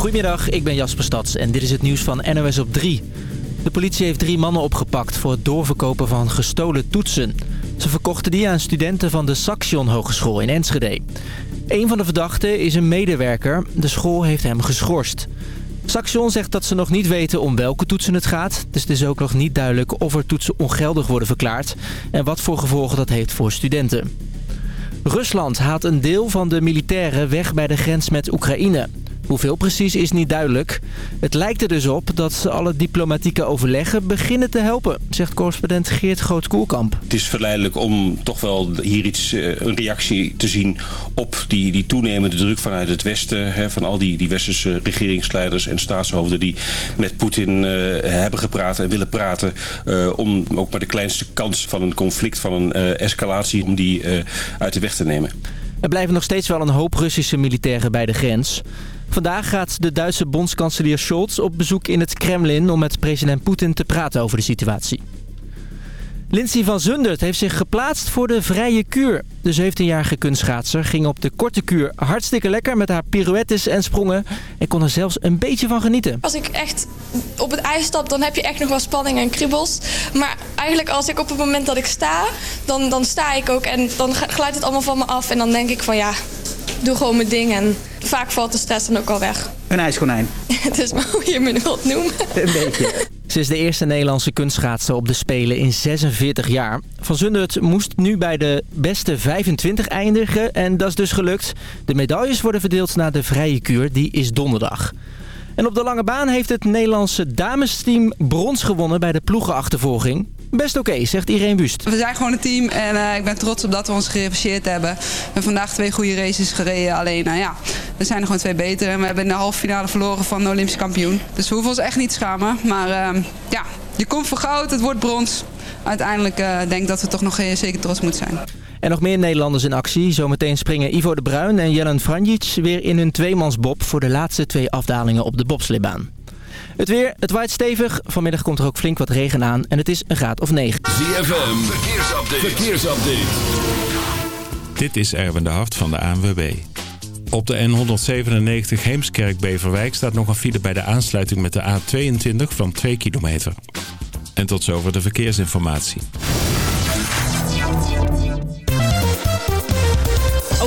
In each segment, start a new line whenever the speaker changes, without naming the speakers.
Goedemiddag, ik ben Jasper Stads en dit is het nieuws van NOS op 3. De politie heeft drie mannen opgepakt voor het doorverkopen van gestolen toetsen. Ze verkochten die aan studenten van de Saxion Hogeschool in Enschede. Een van de verdachten is een medewerker. De school heeft hem geschorst. Saxion zegt dat ze nog niet weten om welke toetsen het gaat. Dus het is ook nog niet duidelijk of er toetsen ongeldig worden verklaard... en wat voor gevolgen dat heeft voor studenten. Rusland haalt een deel van de militairen weg bij de grens met Oekraïne. Hoeveel precies is niet duidelijk. Het lijkt er dus op dat alle diplomatieke overleggen beginnen te helpen, zegt correspondent Geert Groot-Koelkamp.
Het is verleidelijk om toch wel hier iets, eh, een reactie te zien op die, die toenemende druk vanuit het Westen. Hè, van al die, die westerse regeringsleiders en staatshoofden die met Poetin uh, hebben gepraat en willen praten. Uh, om ook maar de kleinste kans van een conflict, van een escalatie, om die uit de weg te nemen.
Er blijven nog steeds wel een hoop Russische militairen bij de grens. Vandaag gaat de Duitse bondskanselier Scholz op bezoek in het Kremlin... om met president Poetin te praten over de situatie. Lindsay van Zundert heeft zich geplaatst voor de vrije kuur. De 17-jarige kunstschaatser ging op de korte kuur hartstikke lekker met haar pirouettes en sprongen. En kon er zelfs een beetje van genieten.
Als ik echt op het ijs stap, dan heb je echt nog wel spanning en kriebels. Maar eigenlijk als ik op het moment dat ik sta, dan, dan sta ik ook en dan glijdt het allemaal van me af. En dan denk ik van ja, doe gewoon mijn ding en vaak valt de stress dan ook al weg.
Een ijskonijn.
Het is maar hoe je me wilt noemen.
Een beetje.
Ze is de eerste Nederlandse kunstschaatser op de Spelen in 46 jaar. Van Zundert moest nu bij de beste 25 eindigen en dat is dus gelukt. De medailles worden verdeeld naar de vrije kuur, die is donderdag. En op de lange baan heeft het Nederlandse damesteam brons gewonnen bij de ploegenachtervolging. Best oké, zegt Irene Wust.
We zijn gewoon een team en uh, ik ben trots op dat we ons gerevancheerd hebben. We hebben vandaag twee goede races gereden. Alleen, nou ja, we zijn er gewoon twee beter. En we hebben in de halve finale verloren van de Olympische kampioen. Dus we hoeven ons echt niet schamen. Maar uh, ja, je komt voor goud, het wordt brons. Uiteindelijk uh, denk ik dat we toch nog zeker trots moeten zijn.
En nog meer Nederlanders in actie. Zometeen springen Ivo de Bruin en Jelen Franjic weer in hun tweemansbob... voor de laatste twee afdalingen op de bobsleebaan. Het weer, het waait stevig. Vanmiddag komt er ook flink wat regen aan en het is een graad of 9.
ZFM, verkeersupdate. verkeersupdate. Dit is Erwin de Hart van de ANWB. Op de N197 Heemskerk-Beverwijk staat nog een file bij de aansluiting met de A22 van 2 kilometer. En tot zover de verkeersinformatie.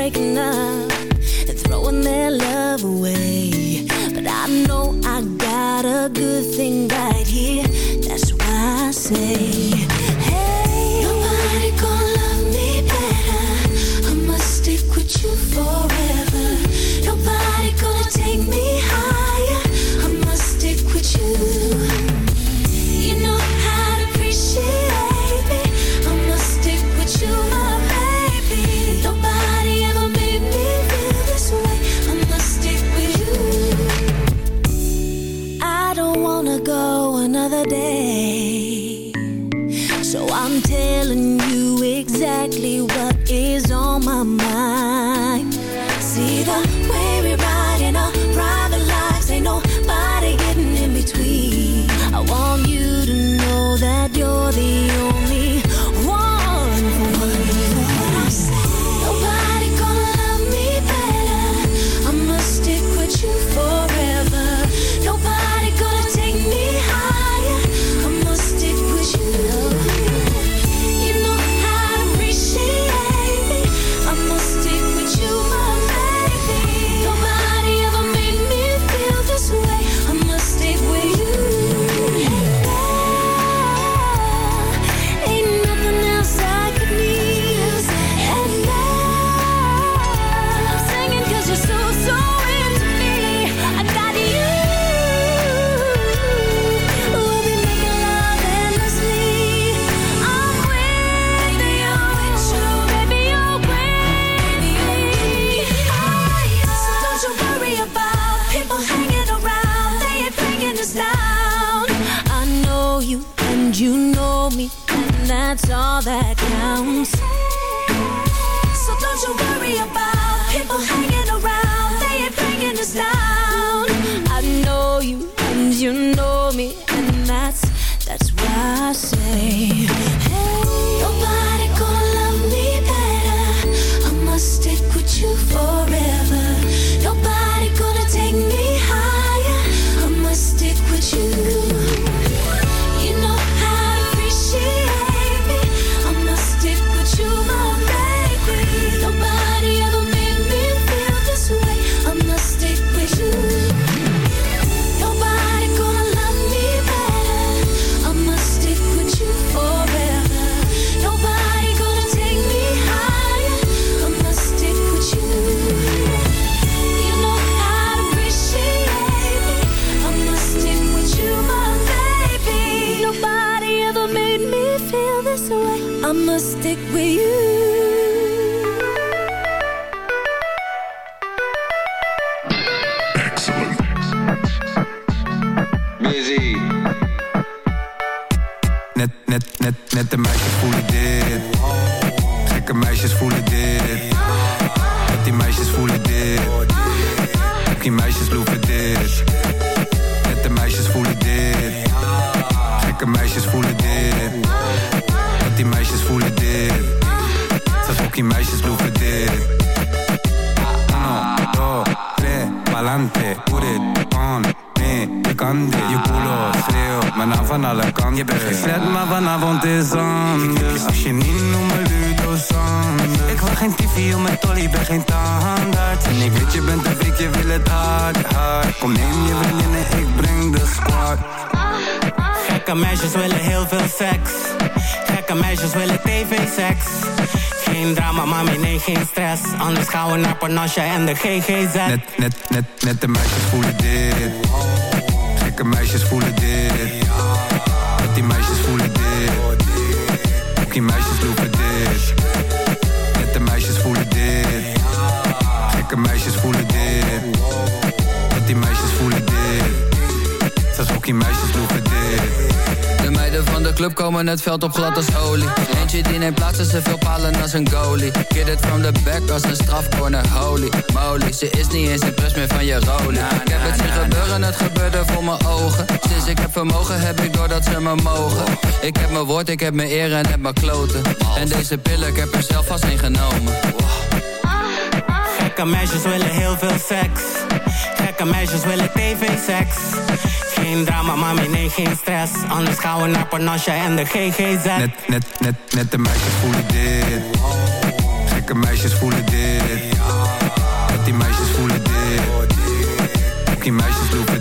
Breaking up and throwing their love away. But I know I got a good thing right here. That's why I say, Hey, nobody gonna love me better. I must stick with you forever. Is
all that counts. So don't you worry about people hanging
net, net de meisjes Je bent geen slet, maar vanavond is anders Als je niet noemt me Ludo Ik wil geen tv om mijn tolly, ben geen tandarts En ik weet je bent een freak, je wil het hard, hard Kom neem je vriendinnen, ik breng de squad
Gekke meisjes willen heel veel seks. Gekke meisjes willen tv-seks. Geen drama, mami, nee, geen stress. Anders gaan we naar Panasja en de GGZ.
Net, net, net, net de meisjes voelen dit Gekke meisjes voelen dit
club komen het veld op glad als olie. Eentje die neemt plaats en ze veel palen als een goalie. Get it from the back als een strafcorner, holy moly. Ze is niet eens impress meer van je rolie. Ik heb het zien gebeuren, het gebeurde voor mijn ogen. Sinds ik heb vermogen heb ik doordat ze me mogen. Ik heb mijn woord, ik heb mijn eer en heb mijn kloten. En deze pillen, ik heb er zelf vast een genomen.
Gekke meisjes willen heel veel seks. Gekke meisjes willen tv-seks. Geen drama, mami, nee, geen stress. Anders gaan we naar Panasja en de GGZ.
Net, net, net, net de meisjes voelen dit Gekke meisjes voelen dit Net die meisjes voelen dit Ook die meisjes lopen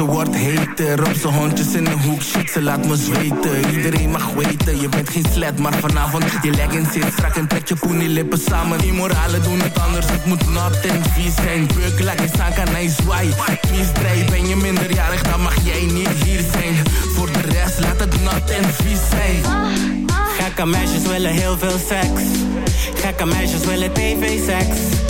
ze wordt heter Op zijn hondjes in een hoek, shit, ze laat me zweten. Iedereen mag weten, je bent geen slet Maar vanavond, je leggings zit strak en trek je poenie lippen samen. Die moralen doen het anders, het moet nat en vies zijn. Beuk, laat je staan, kan hij zwaai. Vies draai, ben je minderjarig, dan mag jij niet hier zijn. Voor de rest, laat het nat en vies zijn.
Gekke meisjes willen heel veel seks. Gekke meisjes willen tv-seks.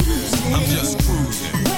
I'm just cruising.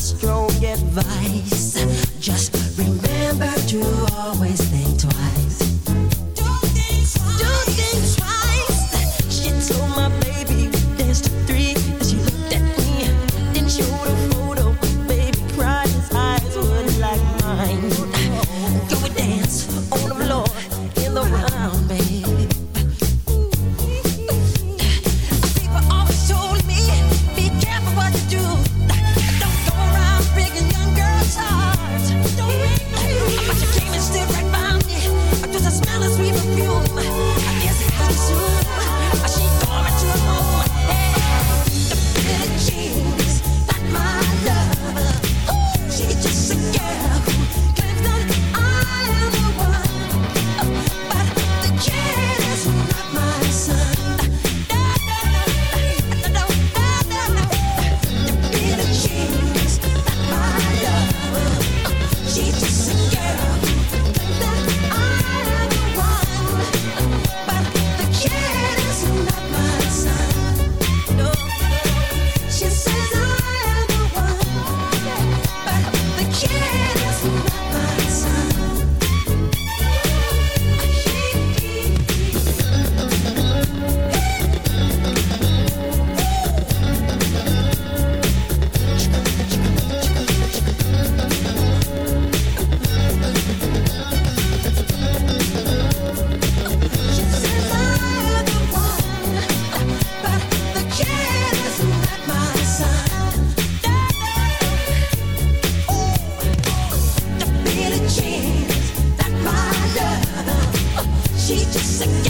Strong advice.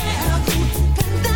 Just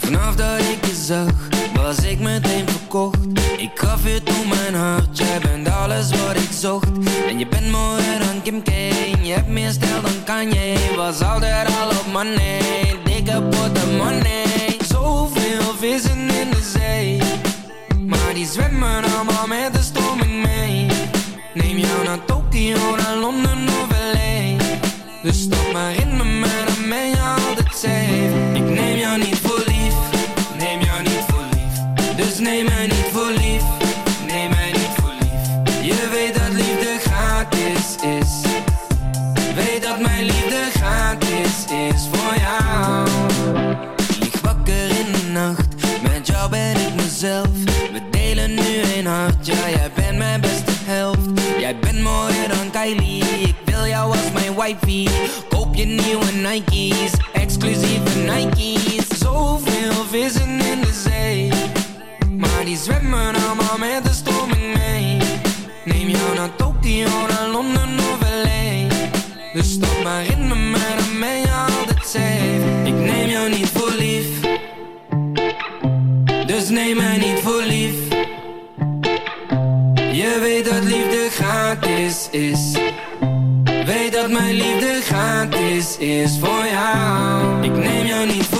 Vanaf dat ik je zag Was ik meteen verkocht. Ik gaf je toen mijn hart Jij bent alles wat ik zocht. En je bent mooier dan Kim K Je hebt meer stijl dan Kanye. Was altijd al op money Dikke money Zoveel vissen in de zee Maar die zwemmen allemaal met de stroming mee. Neem jou naar Tokio, je nieuwe Nike's Exclusieve Nike's. Zoveel vissen in de zee Maar die zwemmen allemaal met de stroming mee Neem jou naar Tokio, naar Londen of L.A. Dus stap maar in me, maar dan ben je altijd safe Ik neem jou niet voor lief Dus neem mij niet voor lief. Je weet dat liefde gratis is. Weet dat mijn liefde gratis is voor jou Ik neem jou niet voor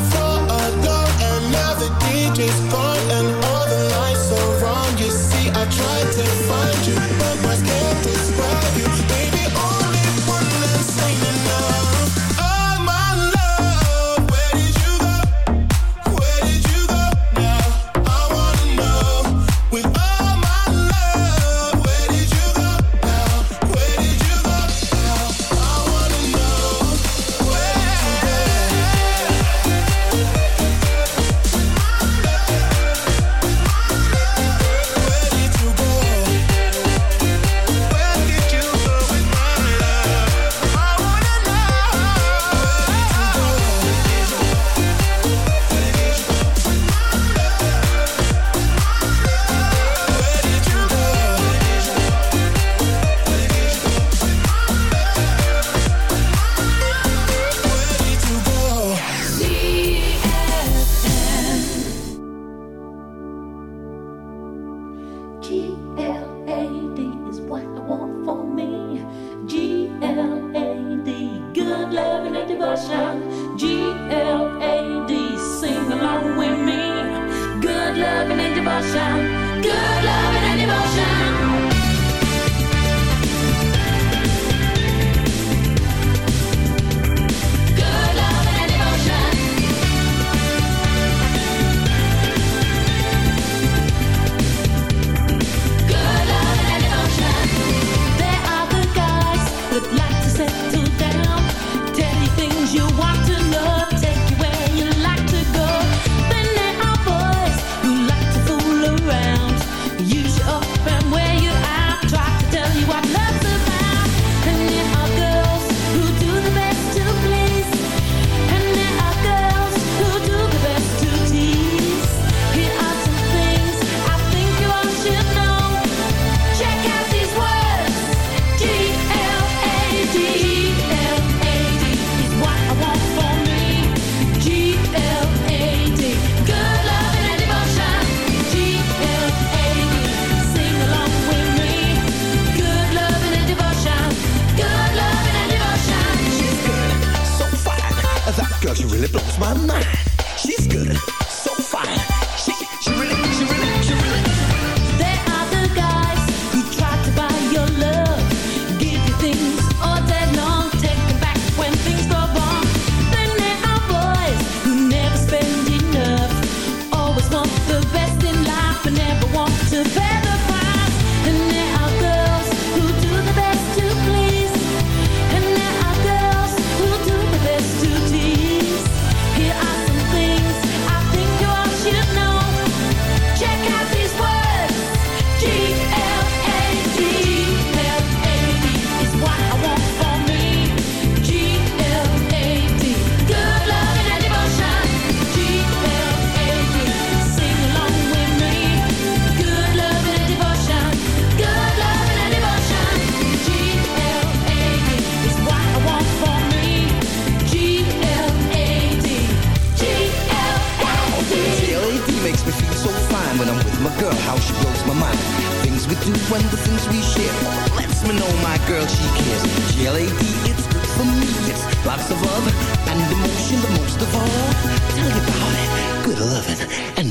and now the
another day just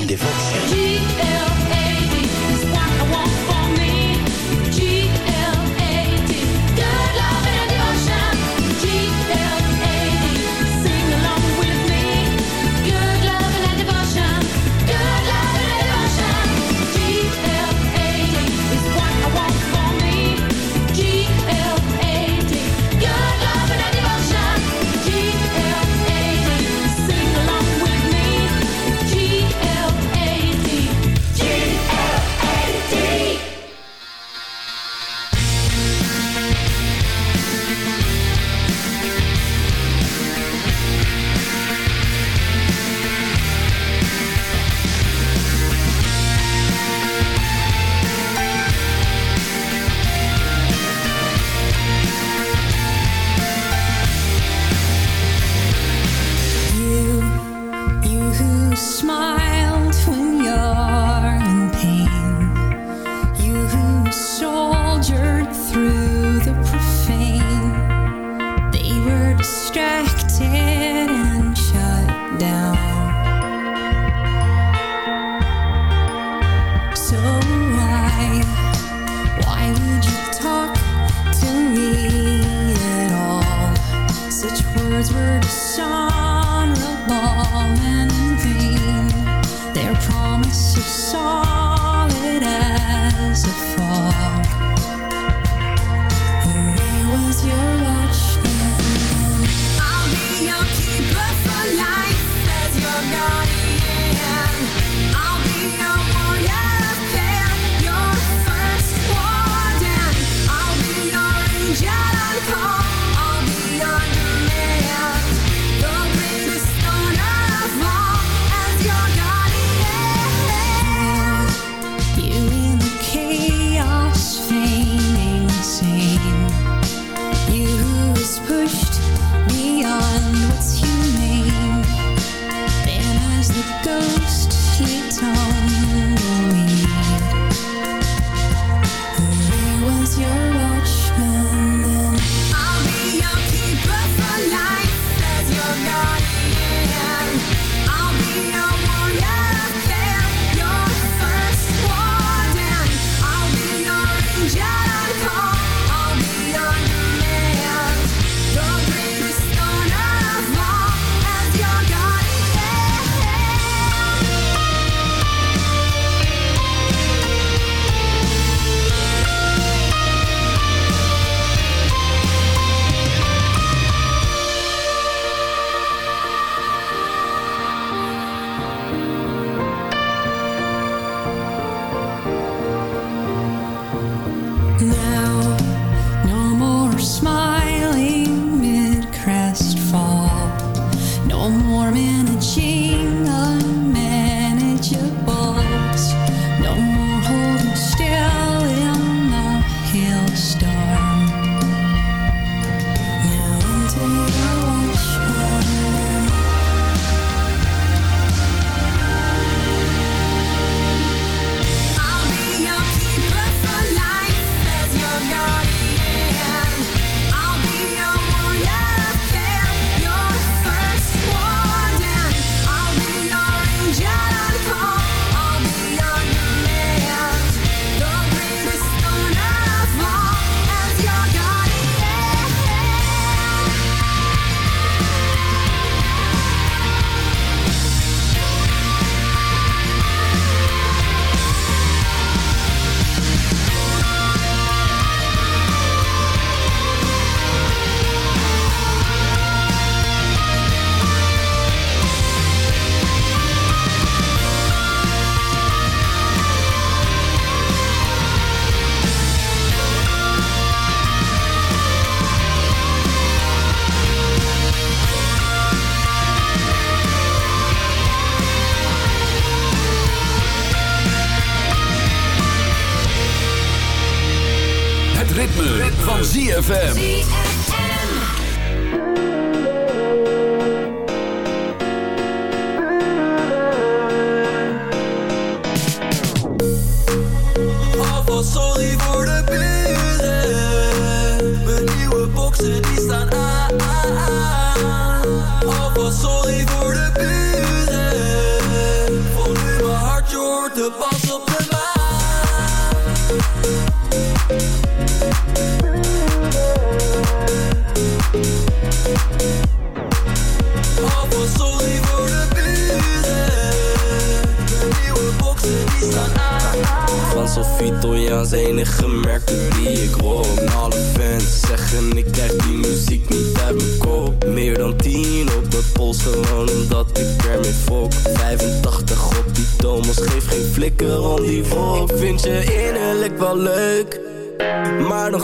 des.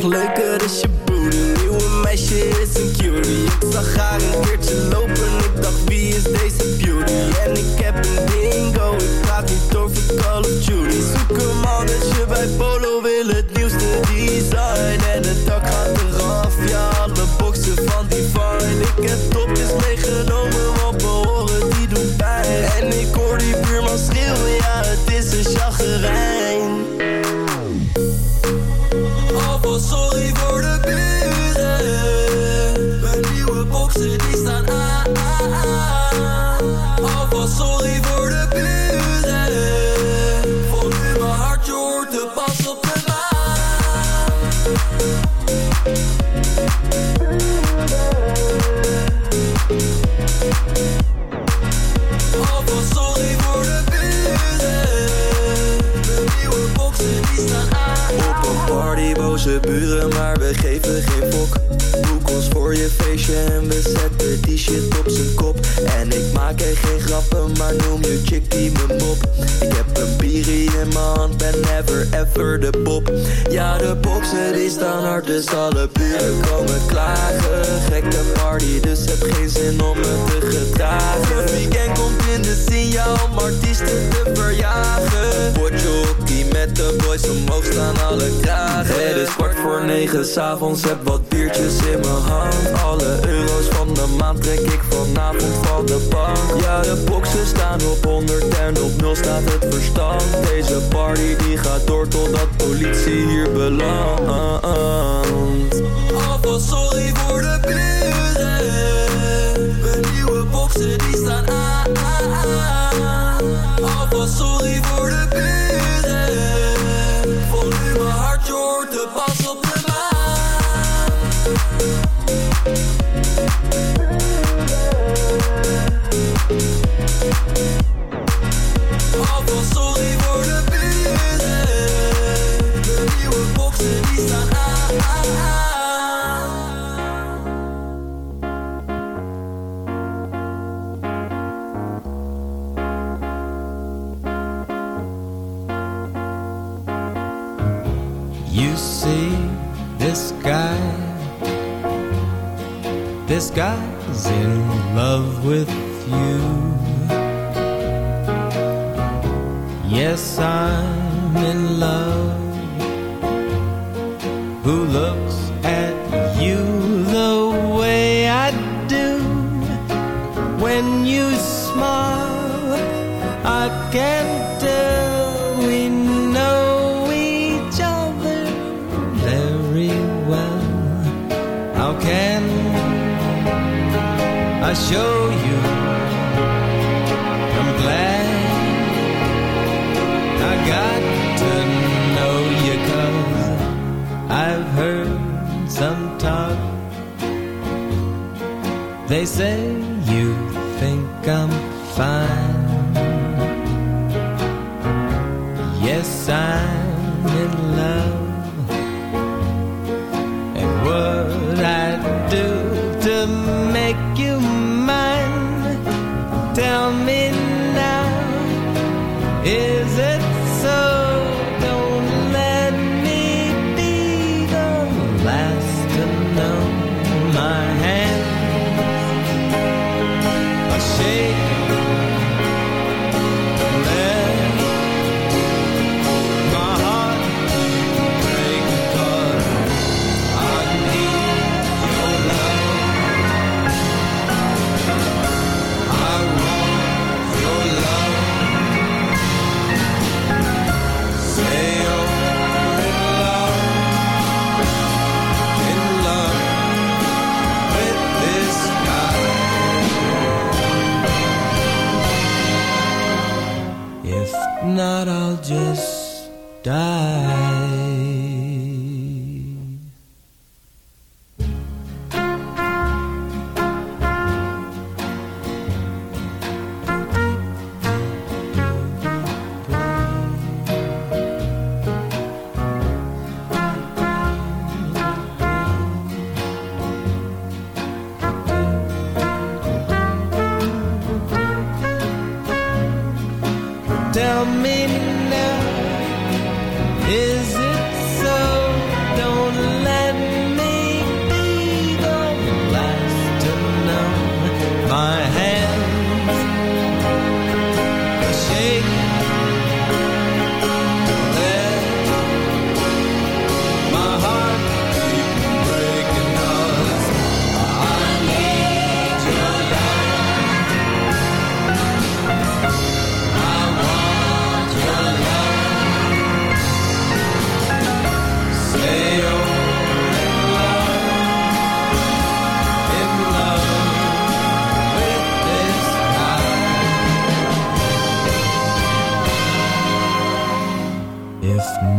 nog leuker is je broer. Nieuwe meisje is een curie. Ik zag haar een keertje chick die me mop. Ik heb een bierie in mijn hand, ben never ever de pop. Ja, de boksen die staan hard, dus alle buren komen klagen. Gekke party, dus heb geen zin om me te gedragen. Het weekend komt in de signal, om artiesten te verjagen. Potjockey met de boys omhoog staan alle kragen. Het is kwart voor negen, s'avonds heb wat biertjes in mijn hand. Alle euro's maand trek ik vanavond van de bank. Ja, de boxen staan op 100 en op 0 staat het verstand. Deze party die gaat door totdat politie hier belandt. Alvast sorry voor de kleuren Mijn nieuwe boxen die staan aan Alvast sorry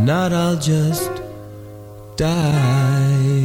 not, I'll just die.